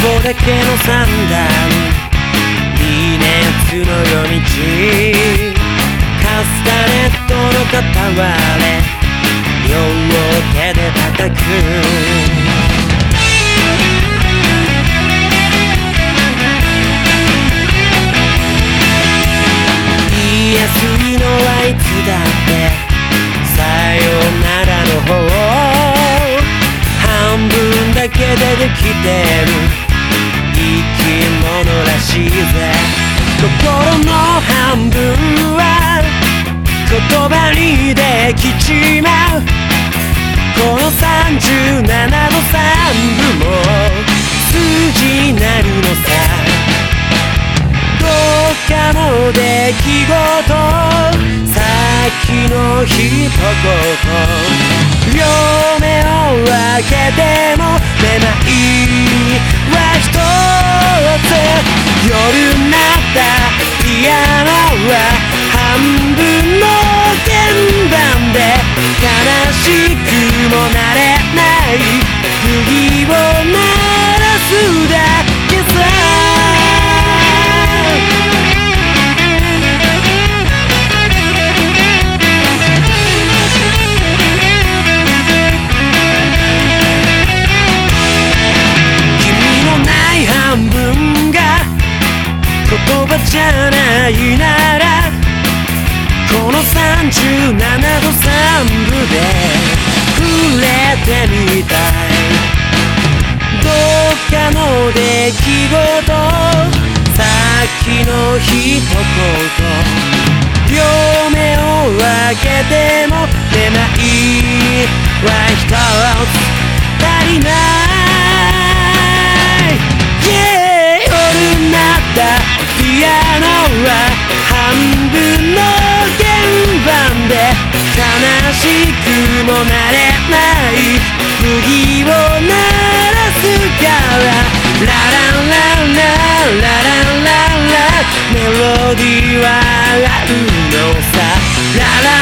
こだけの三段。いいね夏の夜道。カスタネットの片割れ。両手で叩く。言いやすいのはいつだって。さようならの方。半分だけでできてる。生き物らしいぜ心の半分は言葉にできちまうこの37の三部も数字なるのさかの出来事さっきの一言両目を開けても分の鍵盤で悲しくもなれない釘を鳴この37度3分で触れてみたい。どっかの出来事さっきの一言両目を開けてもめまい。は一つ足りないれない釘を鳴らすからラランランランラランランランメロディーはあるのさララン